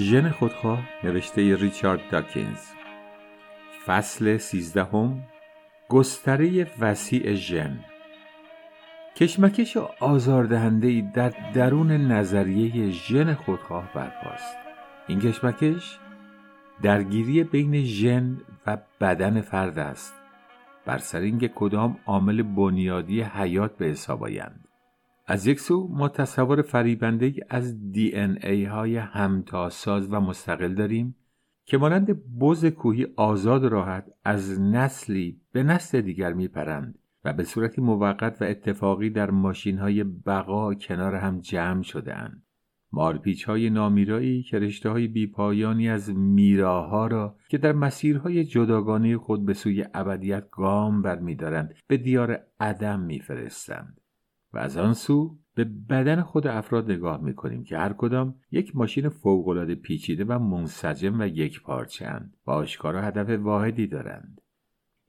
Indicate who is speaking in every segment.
Speaker 1: ژن خودخواه نوشته ریچارد داکینز. فصل سیزدهم گستره وسیع ژن. کشمکش آزاردهندهای در درون نظریه ژن خودخواه برپاست. این کشمکش درگیری بین ژن و بدن فرد است. بر سر اینکه کدام عامل بنیادی حیات به حساب آیند. از یک سو ما تصور فریبنده از دی ان ای های همتاساز و مستقل داریم که مانند بز کوهی آزاد راحت از نسلی به نسل دیگر میپرند و به صورتی موقت و اتفاقی در ماشین های بقا کنار هم جمع شده اند. مارپیچ های نامیرایی که رشته های بیپایانی از میراها را که در مسیرهای جداگانه خود به سوی ابدیت گام برمیدارند به دیار عدم میفرستند و از آن سو به بدن خود افراد نگاه می‌کنیم که هر کدام یک ماشین فوقالعاده پیچیده و منسجم و یک پارچند و آشکارا هدف واحدی دارند.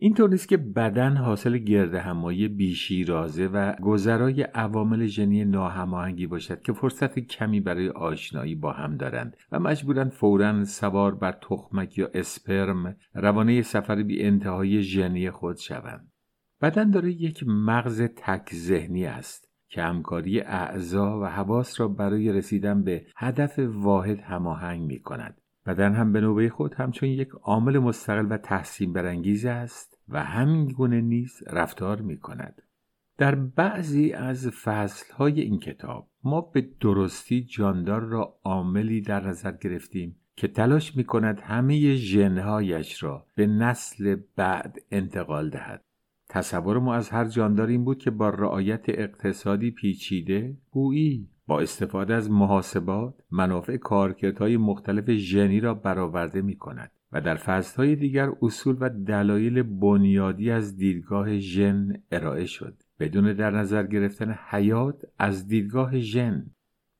Speaker 1: اینطور نیست که بدن حاصل همایی بیشیرازه و گذرای عوامل ژنی ناهماهنگی باشد که فرصت کمی برای آشنایی با هم دارند و مجبورند فورا سوار بر تخمک یا اسپرم روانه سفر بی انتهای ژنی خود شوند. بدن داره یک مغز تک ذهنی است که همکاری اعضا و حواس را برای رسیدن به هدف واحد هماهنگ می کند. بدن هم به نوبه خود همچون یک عامل مستقل و تحسین برانگیز است و همین گونه نیز رفتار می کند. در بعضی از فصلهای این کتاب ما به درستی جاندار را عاملی در نظر گرفتیم که تلاش می کند همه ژنهایش را به نسل بعد انتقال دهد. تصور ما از هر جاندار این بود که با رعایت اقتصادی پیچیده گویی با استفاده از محاسبات منافع کارکردهای مختلف ژنی را برآورده می کند و در فصلهای دیگر اصول و دلایل بنیادی از دیدگاه ژن ارائه شد. بدون در نظر گرفتن حیات از دیدگاه ژن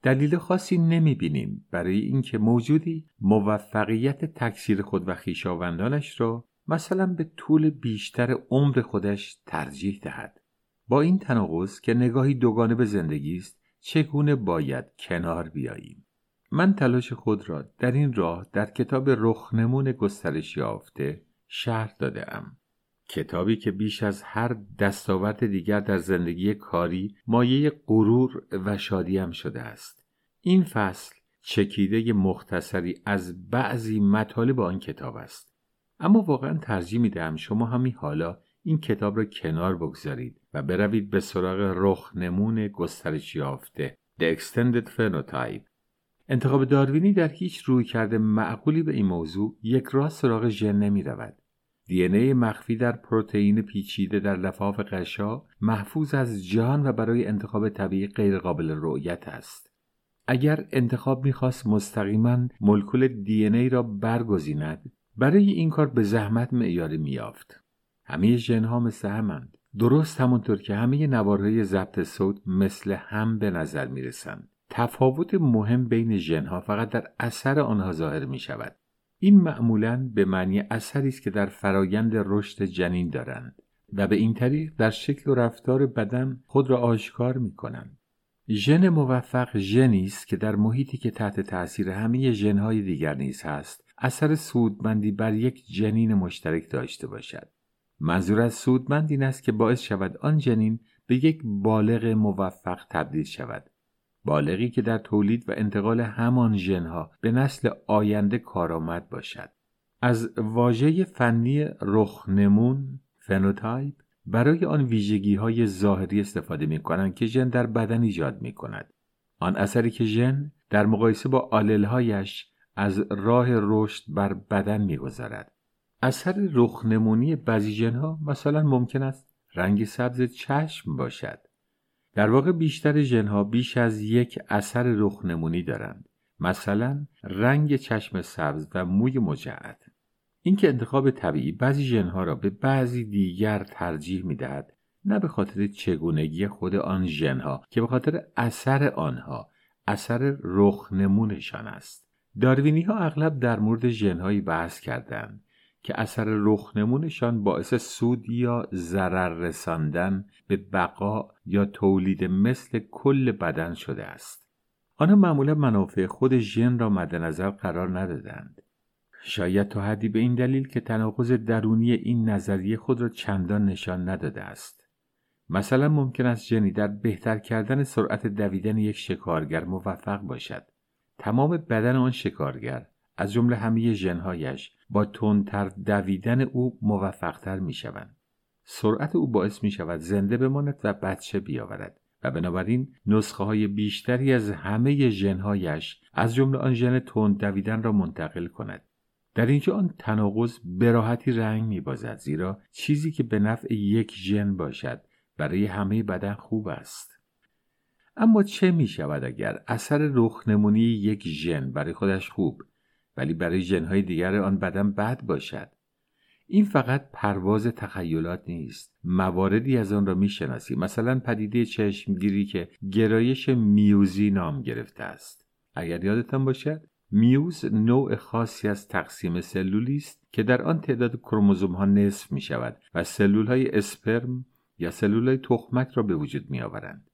Speaker 1: دلیل خاصی نمی بینیم برای اینکه موجودی موفقیت تکثیر خود و خیشاوندانش را مثلا به طول بیشتر عمر خودش ترجیح دهد. با این تناقض که نگاهی دوگانه به زندگی است چگونه باید کنار بیاییم؟ من تلاش خود را در این راه در کتاب رخنمون گسترش یافته شرح داده ام. کتابی که بیش از هر دستاورد دیگر در زندگی کاری مایه غرور و شادیم شده است. این فصل چکیده مختصری از بعضی مطالب آن کتاب است. اما واقعا ترجیح می‌دهم شما همین حالا این کتاب را کنار بگذارید و بروید به سراغ رخ نمون گسترش یافته The Extended Phenotype انتخاب داروینی در هیچ روی کرده معقولی به این موضوع یک راست سراغ ژن نمی رود. دی مخفی در پروتئین پیچیده در لفاف قشا محفوظ از جهان و برای انتخاب طبیعی غیرقابل رؤیت است. اگر انتخاب می‌خواست مستقیما مولکول دی ای را برگزیند برای این کار به زحمت معیاری میافت همه ژنها مثل همند. درست همونطور که همه نوارهای ضبط صوت مثل هم به نظر می‌رسند. تفاوت مهم بین ژنها فقط در اثر آنها ظاهر می شود این معمولا به معنی اثری است که در فرایند رشد جنین دارند و به این طریق در شکل و رفتار بدن خود را آشکار می کنند ژن موفق ژنی است که در محیطی که تحت تاثیر همه ژنهای دیگر نیز هست اثر سودمندی بر یک جنین مشترک داشته باشد. منظور از سودمند این است که باعث شود آن جنین به یک بالغ موفق تبدیل شود. بالغی که در تولید و انتقال همان ژنها به نسل آینده کارآمد باشد. از واژه فنی رخنمون phenotype برای آن ویژگی های ظاهری استفاده می کنند که ژن در بدن ایجاد می کند. آن اثری که ژن در مقایسه با آللهایش از راه رشد بر بدن میگذارد. اثر رخنمونی بعضی ژنها مثلا ممکن است رنگ سبز چشم باشد. در واقع بیشتر ژنها بیش از یک اثر رخنمونی دارند. مثلا رنگ چشم سبز و موی مجعد. اینکه انتخاب طبیعی بعضی ژنها را به بعضی دیگر ترجیح می‌دهد نه به خاطر چگونگی خود آن ژنها که به خاطر اثر آنها اثر رخنمونشان است. داروینی ها اغلب در مورد ژنهایی بحث کردند که اثر رخنمونشان باعث سود یا ضرر رساندن به بقا یا تولید مثل کل بدن شده است. آنها معمولا منافع خود ژن را مد نظر قرار ندادند. شاید تا حدی به این دلیل که تناقض درونی این نظریه خود را چندان نشان نداده است. مثلا ممکن است ژنی در بهتر کردن سرعت دویدن یک شکارگر موفق باشد. تمام بدن آن شکارگر از جمله همه ژنهایش با تندتر دویدن او موفقتر می شوند. سرعت او باعث می شود زنده بماند و بچه بیاورد و بنابراین نسخه های بیشتری از همه ژنهایش از جمله آن ژن تند دویدن را منتقل کند در اینجا آن تناقض به راحتی رنگ میبازد زیرا چیزی که به نفع یک ژن باشد برای همه بدن خوب است اما چه می شود اگر اثر رخنمونی یک ژن برای خودش خوب ولی برای ژنهای دیگر آن بدن بد باشد؟ این فقط پرواز تخیلات نیست. مواردی از آن را می‌شناسیم مثلا پدیده چشمگیری که گرایش میوزی نام گرفته است. اگر یادتان باشد میوز نوع خاصی از تقسیم سلولی است که در آن تعداد کروموزوم ها نصف می شود و سلول های اسپرم یا سلول های تخمک را به وجود می آورند.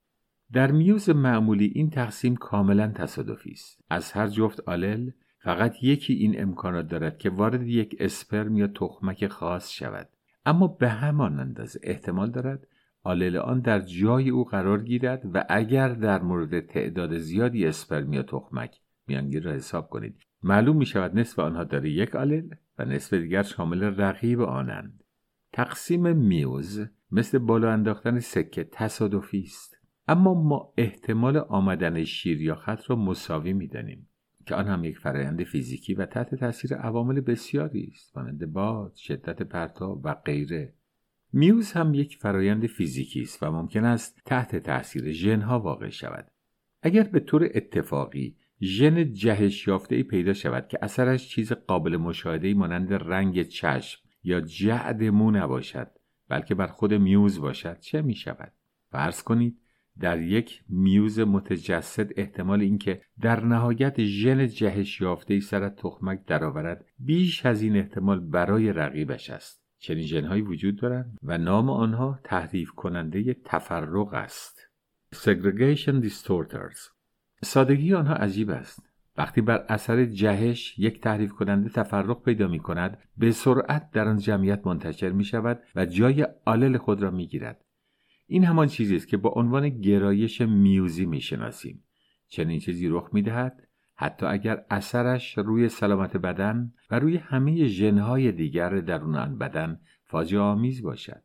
Speaker 1: در میوز معمولی این تقسیم کاملا تصادفی است. از هر جفت آلل فقط یکی این امکانات دارد که وارد یک اسپرم یا تخمک خاص شود. اما به همان اندازه احتمال دارد آلل آن در جای او قرار گیرد و اگر در مورد تعداد زیادی اسپرم یا تخمک میانگین را حساب کنید معلوم می شود نصف آنها داره یک آلل و نصف دیگر شامل رقیب آنند تقسیم میوز مثل بالا انداختن سکه تصادفی است اما ما احتمال آمدن شیر یا خط را مساوی می‌دانیم که آن هم یک فرایند فیزیکی و تحت تاثیر عوامل بسیاری است مانند باد شدت پرتاب و غیره میوز هم یک فرایند فیزیکی است و ممکن است تحت تاثیر ژنها واقع شود اگر به طور اتفاقی ژن جهش یافته ای پیدا شود که اثرش چیز قابل مشاهده مانند رنگ چشم یا جعد مو نباشد بلکه بر خود میوز باشد چه می شود؟ فرض کنید در یک میوز متجسد احتمال اینکه در نهایت ژن جهش یافته ای سر تخمک درآورد بیش از این احتمال برای رقیبش است. چنین ژنهایی وجود دارند و نام آنها تحریف کننده تفرق است. Segregation distorters. سادگی آنها عجیب است. وقتی بر اثر جهش یک تحریف کننده تفرق پیدا می کند به سرعت در آن جمعیت منتشر می شود و جای آلل خود را می گیرد این همان چیزی است که با عنوان گرایش میوزی می شناسیم چنین چیزی رخ می دهد حتی اگر اثرش روی سلامت بدن و روی همه ژنهای دیگر درون آن بدن فاجعه آمیز باشد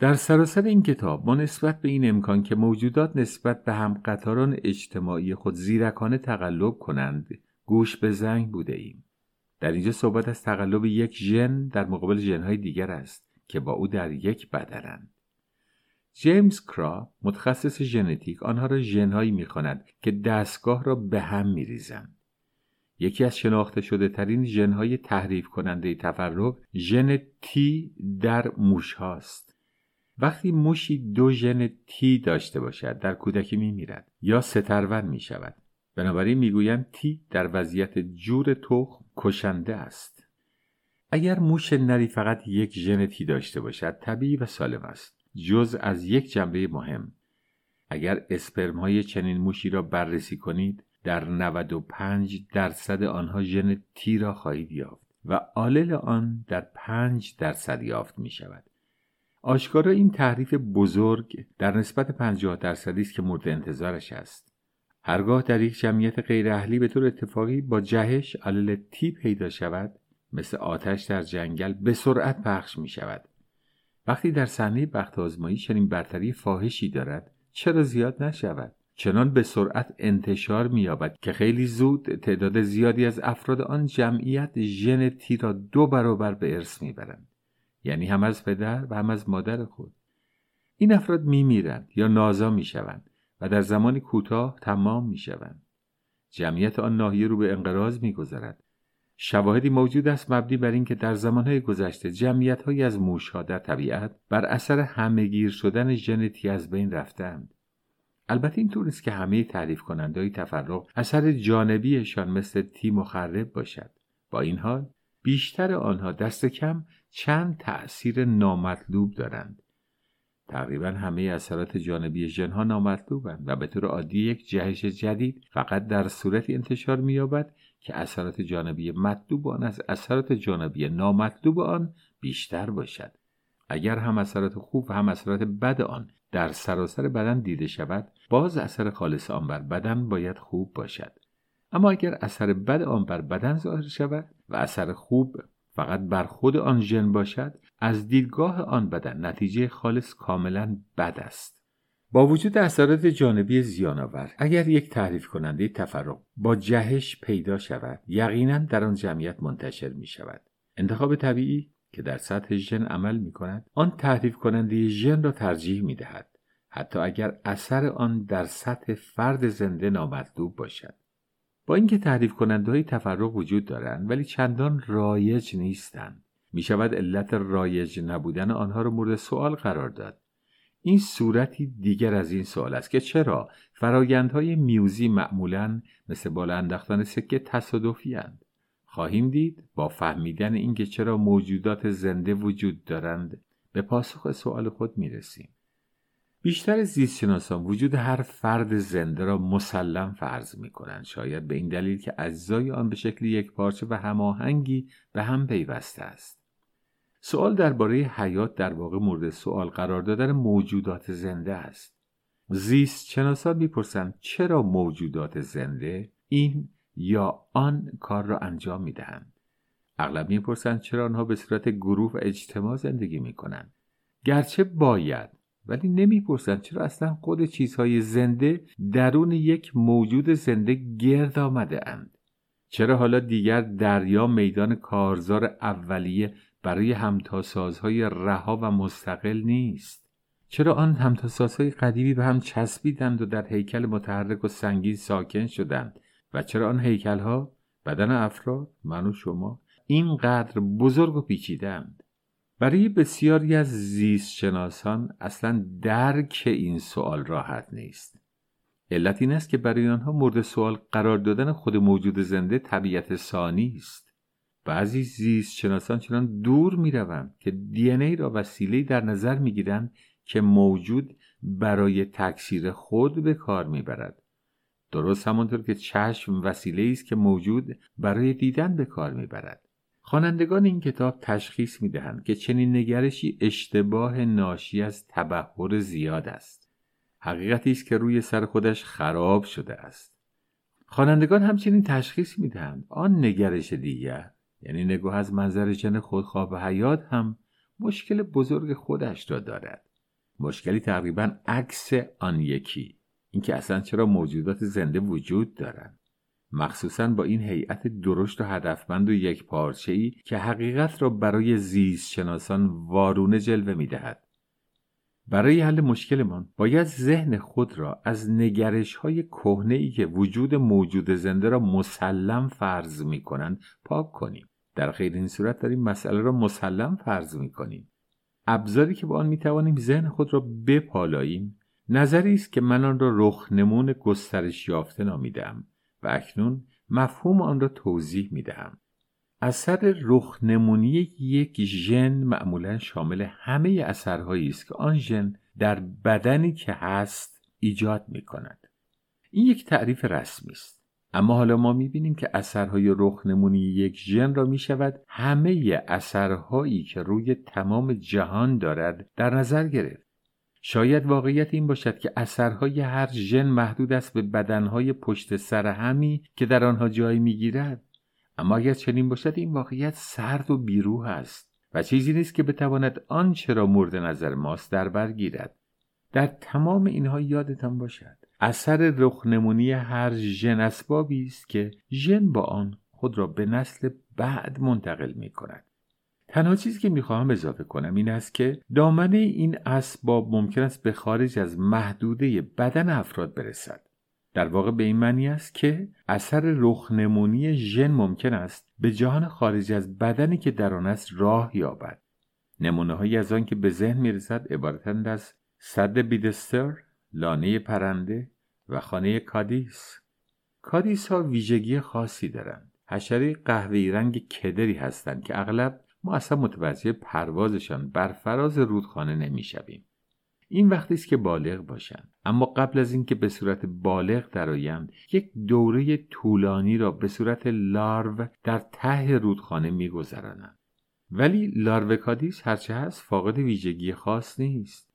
Speaker 1: در سراسر این کتاب ما نسبت به این امکان که موجودات نسبت به هم قطاران اجتماعی خود زیرکانه تقلب کنند گوش به زنگ بوده ایم. در اینجا صحبت از تقلب یک ژن در مقابل ژنهای دیگر است که با او در یک بدنند. جیمز کرا متخصص ژنتیک آنها را ژنهایی می‌خواند که دستگاه را به هم میریزند. یکی از شناخته شده ترین ژنهای تحریف کننده تفرق ژن تی در موش هاست. وقتی موشی دو ژن تی داشته باشد در کودکی می میرد یا سترون می شود بنابراین می‌گویند تی در وضعیت جور تخم کشنده است اگر موش نری فقط یک ژن تی داشته باشد طبیعی و سالم است جز از یک جنبه مهم. اگر اسپرم های چنین موشی را بررسی کنید در 95 درصد آنها ژن تی را خواهید یافت و آلل آن در 5 درصد یافت می شود آشکارا این تعریف بزرگ در نسبت 50 درصدی است که مورد انتظارش است. هرگاه در یک جمعیت غیر اهلی به طور اتفاقی با جهش علل تی پیدا شود مثل آتش در جنگل به سرعت پخش می شود وقتی در صحنه بخت آزمایی چنین برتری فاحشی دارد چرا زیاد نشود؟ چنان به سرعت انتشار مییابد که خیلی زود تعداد زیادی از افراد آن جمعیت ژن تی را دو برابر به ارث می‌برند. یعنی هم از پدر و هم از مادر خود. این افراد میمیرند یا نازا می‌شوند و در زمان کوتاه تمام می‌شوند. جمعیت آن ناحیه رو به انقراض میگذرد شواهدی موجود است مبنی بر اینکه در زمانهای گذشته جمعیتهایی از موشها در طبیعت بر اثر همهگیر شدن ژنتی از بین رفتند البته این طور است که همه تعریف کنندهای تفرق اثر جانبیشان مثل تی مخرب باشد. با این حال بیشتر آنها دست کم چند تأثیر نامطلوب دارند. تقریبا همه اثرات جانبی ژنها نامطلوبند و به طور عادی یک جهش جدید فقط در صورتی انتشار مییابد که اثرات جانبی مطلوب آن از اثرات جانبی نامطلوب آن بیشتر باشد. اگر هم اثرات خوب و هم اثرات بد آن در سراسر بدن دیده شود باز اثر خالص آن بر بدن باید خوب باشد. اما اگر اثر بد آن بر بدن ظاهر شود و اثر خوب فقط بر خود آن ژن باشد از دیدگاه آن بدن نتیجه خالص کاملا بد است. با وجود اثرات جانبی زیانآور اگر یک تعریف کننده تفرق با جهش پیدا شود یقینا در آن جمعیت منتشر می شود انتخاب طبیعی که در سطح ژن عمل می کند آن تعریف کننده ژن را ترجیح می دهد حتی اگر اثر آن در سطح فرد زنده نامطلوب باشد. با اینکه تعریف کننده های تفرق وجود دارند ولی چندان رایج نیستند. می شود علت رایج نبودن آنها را مورد سوال قرار داد. این صورتی دیگر از این سوال است که چرا فرایندهای میوزی معمولا مثل بالا انداختن سکه تصادفی هند. خواهیم دید با فهمیدن اینکه چرا موجودات زنده وجود دارند به پاسخ سوال خود می رسیم. بیشتر زیستشناسان وجود هر فرد زنده را مسلم فرض می کنند شاید به این دلیل که اجزای آن به شکل یک پارچه و هماهنگی به هم پیوسته است سوال درباره حیات در واقع مورد سوال قرار دادن موجودات زنده است. زیست شناسان می‌پرسند چرا موجودات زنده این یا آن کار را انجام می‌دهند؟ اغلب می‌پرسند چرا آنها به صورت گروه و اجتماع زندگی می‌کنند؟ گرچه باید ولی نمی‌پرسند چرا اصلا خود چیزهای زنده درون یک موجود زنده گرد آمده اند؟ چرا حالا دیگر دریا میدان کارزار اولیه برای همتاسازهای رها و مستقل نیست. چرا آن همتاسازهای قدیمی به هم چسبیدند و در هیکل متحرک و سنگین ساکن شدند؟ و چرا آن هیکلها؟ بدن افراد من و شما اینقدر بزرگ و پیچیدند. برای بسیاری از زیست شناسان اصلا درک این سوال راحت نیست. علت این است که برای آنها مورد سوال قرار دادن خود موجود زنده طبیعت ثانی است. بعضی زیست شناسان چنان دور می روند که دی ای را وسیله در نظر می گیرند که موجود برای تکثیر خود به کار می برد. درست همانطور که چشم وسیله است که موجود برای دیدن به کار می برد. خوانندگان این کتاب تشخیص می دهند که چنین نگرشی اشتباه ناشی از تبهر زیاد است حقیقتی است که روی سر خودش خراب شده است خوانندگان همچنین تشخیص می دهند آن نگرش دیگر یعنی نگاه از منظر جن خودخواه و حیات هم مشکل بزرگ خودش را دارد مشکلی تقریبا عکس آن یکی اینکه اصلا چرا موجودات زنده وجود دارند مخصوصا با این هیئت درشت و هدفمند و یک پارچه ای که حقیقت را برای زیست شناسان وارونه جلوه می دهد. برای حل مشکلمان باید ذهن خود را از نگرش های کهنه ای که وجود موجود زنده را مسلم فرض می کنند پاک کنیم. در غیر این صورت داریم مسئله را مسلم فرض می کنیم. ابزاری که با آن می توانیم ذهن خود را بپالاییم نظری است که من آن را رخنمون گسترش یافته نامیدم و اکنون مفهوم آن را توضیح می دهم. اثر رخنمونی یک ژن معمولا شامل همه اثرهایی است که آن ژن در بدنی که هست ایجاد می کند. این یک تعریف رسمی است. اما حالا ما می بینیم که اثرهای رخنمونی یک ژن را می شود همه اثرهایی که روی تمام جهان دارد در نظر گرفت. شاید واقعیت این باشد که اثرهای هر ژن محدود است به بدنهای پشت سر همی که در آنها جای می‌گیرد. اما اگر چنین باشد این واقعیت سرد و بیروح است و چیزی نیست که بتواند آنچه را مورد نظر ماست در بر گیرد. در تمام اینها یادتان باشد. اثر رخنمونی هر ژن اسبابی است که ژن با آن خود را به نسل بعد منتقل می کند تنها چیزی که می‌خواهم اضافه کنم این است که دامنه این اسباب ممکن است به خارج از محدوده بدن افراد برسد. در واقع به این معنی است که اثر رخنمونی ژن ممکن است به جهان خارج از بدنی که در آن است راه یابد. نمونه هایی از آن که به ذهن می‌رسد عبارتند از صد بیدستر لانه پرنده و خانه کادیس. کادیس ها ویژگی خاصی دارند. حشره قهوه‌ای رنگ کدری هستند که اغلب ما اصلا متوجه پروازشان بر فراز رودخانه نمی‌شویم. این وقتی است که بالغ باشند. اما قبل از اینکه به صورت بالغ درآیند یک دوره طولانی را به صورت لارو در ته رودخانه میگذرانند. ولی لارو کادیس هرچه هست فاقد ویژگی خاص نیست.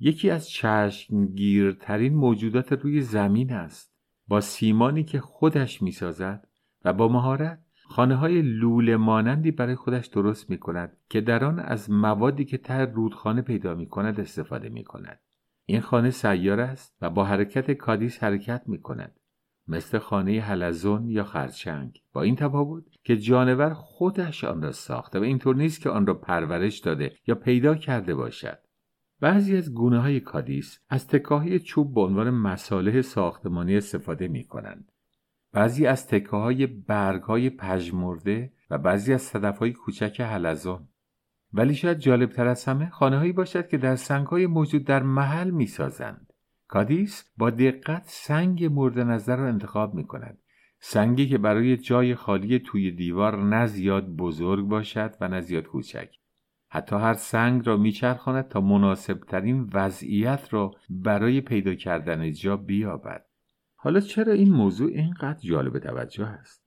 Speaker 1: یکی از چشمگیرترین موجودات روی زمین است با سیمانی که خودش می‌سازد و با مهارت خانه های لوله مانندی برای خودش درست می کند که در آن از موادی که ته رودخانه پیدا می کند استفاده می کند. این خانه سیار است و با حرکت کادیس حرکت می کند. مثل خانه حلزون یا خرچنگ با این تفاوت که جانور خودش آن را ساخته و اینطور نیست که آن را پرورش داده یا پیدا کرده باشد بعضی از گونه های کادیس از تکاهی چوب به عنوان مساله ساختمانی استفاده می کنند. بعضی از تکه های برگ های پژمرده و بعضی از صدف های کوچک حلزون ولی شاید جالب تر از همه خانه هایی باشد که در سنگ های موجود در محل می سازند. کادیس با دقت سنگ مورد نظر را انتخاب می کند. سنگی که برای جای خالی توی دیوار نه زیاد بزرگ باشد و نه زیاد کوچک. حتی هر سنگ را میچرخاند تا مناسب ترین وضعیت را برای پیدا کردن جا بیابد. حالا چرا این موضوع اینقدر جالب توجه است؟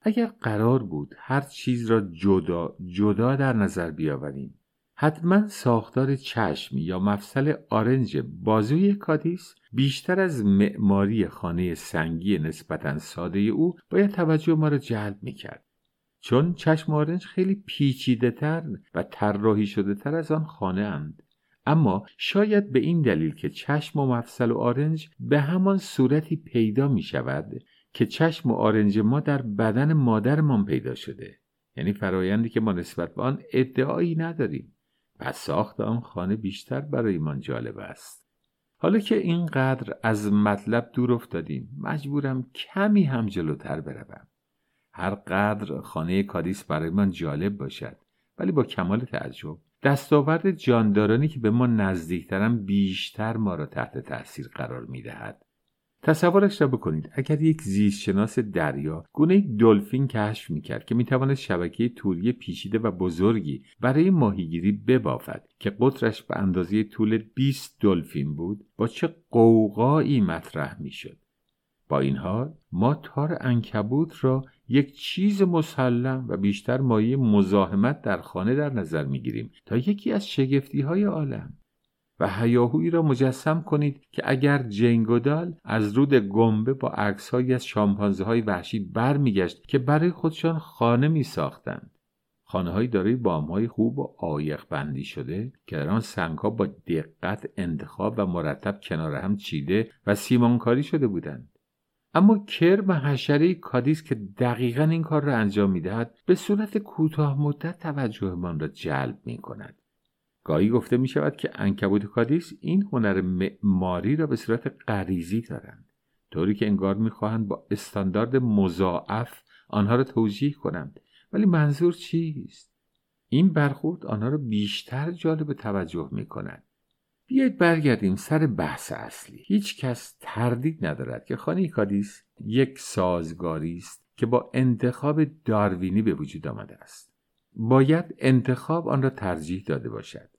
Speaker 1: اگر قرار بود هر چیز را جدا جدا در نظر بیاوریم حتما ساختار چشم یا مفصل آرنج بازوی کادیس بیشتر از معماری خانه سنگی نسبتا ساده او باید توجه ما را جلب می کرد. چون چشم آرنج خیلی پیچیده تر و طراحی شده تر از آن خانه اند. اما شاید به این دلیل که چشم و مفصل و آرنج به همان صورتی پیدا می شود که چشم و آرنج ما در بدن مادرمان پیدا شده. یعنی فرایندی که ما نسبت به آن ادعایی نداریم و ساخت آن خانه بیشتر برایمان جالب است. حالا که اینقدر از مطلب دور افتادیم مجبورم کمی هم جلوتر بروم. هر قدر خانه کادیس برای من جالب باشد ولی با کمال تعجب دستاورد جاندارانی که به ما نزدیکترن بیشتر ما را تحت تاثیر قرار می دهد. تصورش را بکنید اگر یک زیستشناس دریا گونه دلفین کشف می‌کرد که می‌تواند شبکه توری پیچیده و بزرگی برای ماهیگیری ببافد که قطرش به اندازه طول 20 دلفین بود با چه قوقایی مطرح می‌شد با این حال ما تار انکبوت را یک چیز مسلم و بیشتر مایه مزاحمت در خانه در نظر می‌گیریم تا یکی از شگفتی های عالم و هیاهویی را مجسم کنید که اگر جنگودال از رود گنبه با عکسهایی از شامپانزه های وحشی برمیگشت که برای خودشان خانه می ساختند. خانه های دارای بام های خوب و آیق بندی شده که در آن سنگ ها با دقت انتخاب و مرتب کنار هم چیده و سیمانکاری شده بودند. اما کرم حشره کادیس که دقیقا این کار را انجام می‌دهد به صورت کوتاه مدت توجهمان را جلب می کند. گاهی گفته می شود که انکبوت کادیس این هنر معماری را به صورت غریزی دارند طوری که انگار می‌خواهند با استاندارد مضاعف آنها را توجیه کنند. ولی منظور چیست؟ این برخورد آنها را بیشتر جالب توجه می کند بیایید برگردیم سر بحث اصلی. هیچ کس تردید ندارد که خانه کادیس یک سازگاری است که با انتخاب داروینی به وجود آمده است. باید انتخاب آن را ترجیح داده باشد.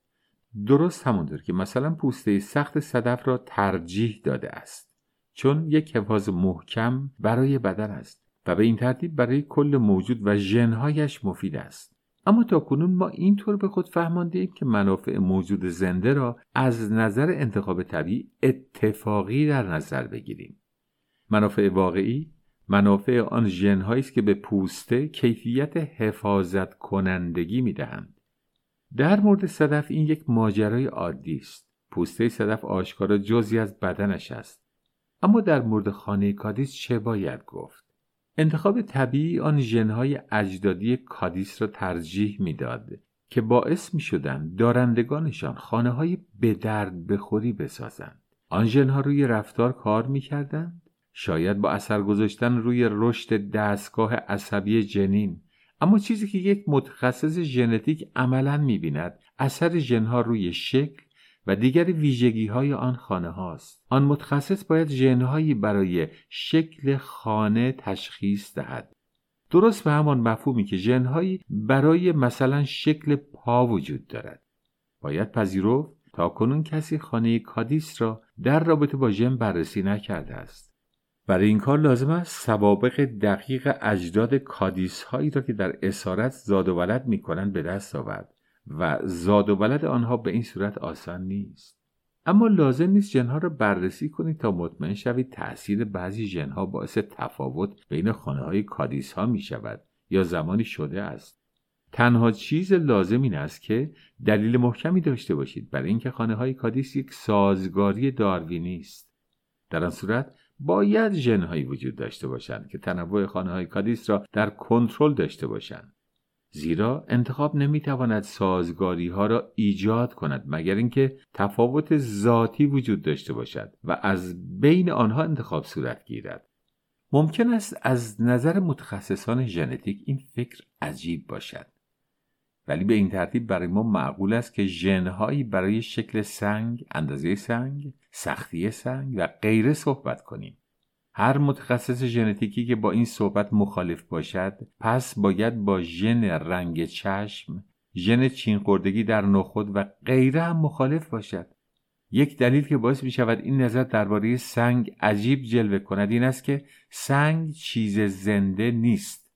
Speaker 1: درست همونطور که مثلا پوسته سخت صدف را ترجیح داده است. چون یک حفاظ محکم برای بدن است و به این ترتیب برای کل موجود و ژنهایش مفید است. اما تا کنون ما اینطور به خود فهمانده ایم که منافع موجود زنده را از نظر انتخاب طبیعی اتفاقی در نظر بگیریم. منافع واقعی منافع آن ژنهایی است که به پوسته کیفیت حفاظت کنندگی می‌دهند. در مورد صدف این یک ماجرای عادی است. پوسته صدف آشکارا جزی از بدنش است. اما در مورد خانه کادیس چه باید گفت؟ انتخاب طبیعی آن ژنهای اجدادی کادیس را ترجیح می‌داد که باعث می شدن دارندگانشان خانه های به درد بخوری بسازند آن ژنها روی رفتار کار می کردند؟ شاید با اثر گذاشتن روی رشد دستگاه عصبی جنین اما چیزی که یک متخصص ژنتیک عملا می‌بیند اثر ژنها روی شکل و دیگر ویژگی های آن خانه هاست. آن متخصص باید ژنهایی برای شکل خانه تشخیص دهد. درست به همان مفهومی که ژنهایی برای مثلا شکل پا وجود دارد. باید پذیرفت تا کنون کسی خانه کادیس را در رابطه با ژن بررسی نکرده است. برای این کار لازم است سوابق دقیق اجداد کادیس هایی را که در اسارت زاد و ولد می کنند به دست آورد. و زاد و ولد آنها به این صورت آسان نیست. اما لازم نیست ژنها را بررسی کنید تا مطمئن شوید تاثیر بعضی ژنها باعث تفاوت بین خانه های کادیس ها می شود یا زمانی شده است. تنها چیز لازم این است که دلیل محکمی داشته باشید برای اینکه خانه های کادیس یک سازگاری داروینی است در آن صورت باید ژنهایی وجود داشته باشند که تنوع خانه های کادیس را در کنترل داشته باشند. زیرا انتخاب نمی‌تواند سازگاری ها را ایجاد کند مگر اینکه تفاوت ذاتی وجود داشته باشد و از بین آنها انتخاب صورت گیرد ممکن است از نظر متخصصان ژنتیک این فکر عجیب باشد ولی به این ترتیب برای ما معقول است که ژنهایی برای شکل سنگ، اندازه سنگ، سختی سنگ و غیره صحبت کنیم. هر متخصص ژنتیکی که با این صحبت مخالف باشد پس باید با ژن رنگ چشم ژن چینخوردگی در نخود و غیره هم مخالف باشد. یک دلیل که باعث می شود این نظر درباره سنگ عجیب جلوه کند این است که سنگ چیز زنده نیست.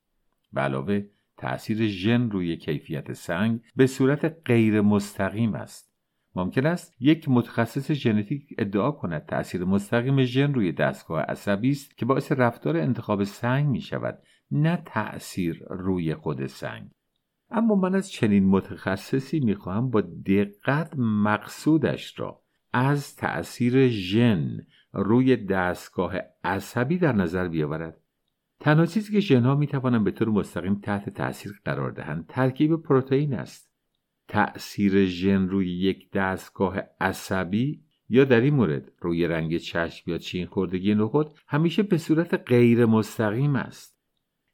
Speaker 1: به علاوه تأثیر ژن روی کیفیت سنگ به صورت غیر مستقیم است. ممکن است یک متخصص ژنتیک ادعا کند تأثیر مستقیم ژن روی دستگاه عصبی است که باعث رفتار انتخاب سنگ می شود نه تأثیر روی خود سنگ. اما من از چنین متخصصی می خواهم با دقت مقصودش را از تأثیر ژن روی دستگاه عصبی در نظر بیاورد. تنها چیزی که ژنها می توانند به طور مستقیم تحت تاثیر قرار دهند ترکیب پروتئین است. تأثیر ژن روی یک دستگاه عصبی یا در این مورد روی رنگ چشم یا چین خوردگی نخود همیشه به صورت غیر مستقیم است.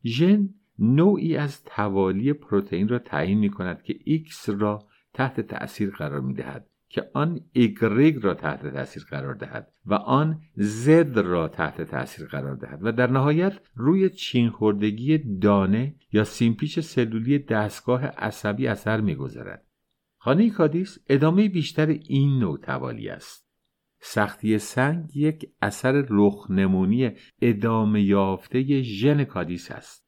Speaker 1: ژن نوعی از توالی پروتئین را تعیین می کند که X را تحت تأثیر قرار می دهد که آن ایگرگ را تحت تاثیر قرار دهد و آن زد را تحت تاثیر قرار دهد و در نهایت روی چینخوردگی دانه یا سیمپیچ سلولی دستگاه عصبی اثر می‌گذارد. خانه کادیس ادامه بیشتر این نوع توالی است. سختی سنگ یک اثر رخنمونی ادامه یافته ژن کادیس است.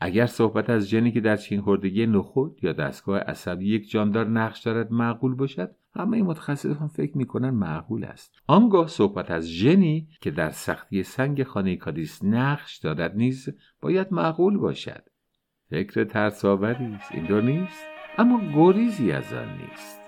Speaker 1: اگر صحبت از ژنی که در چین خوردگی نخود یا دستگاه عصبی یک جاندار نقش دارد معقول باشد همه متخصصان فکر می‌کنن معقول است. آنگاه صحبت از ژنی که در سختی سنگ خانه کادیس نقش دارد نیز باید معقول باشد. فکر ترساوری است. اینطور نیست؟ اما گریزی از آن نیست.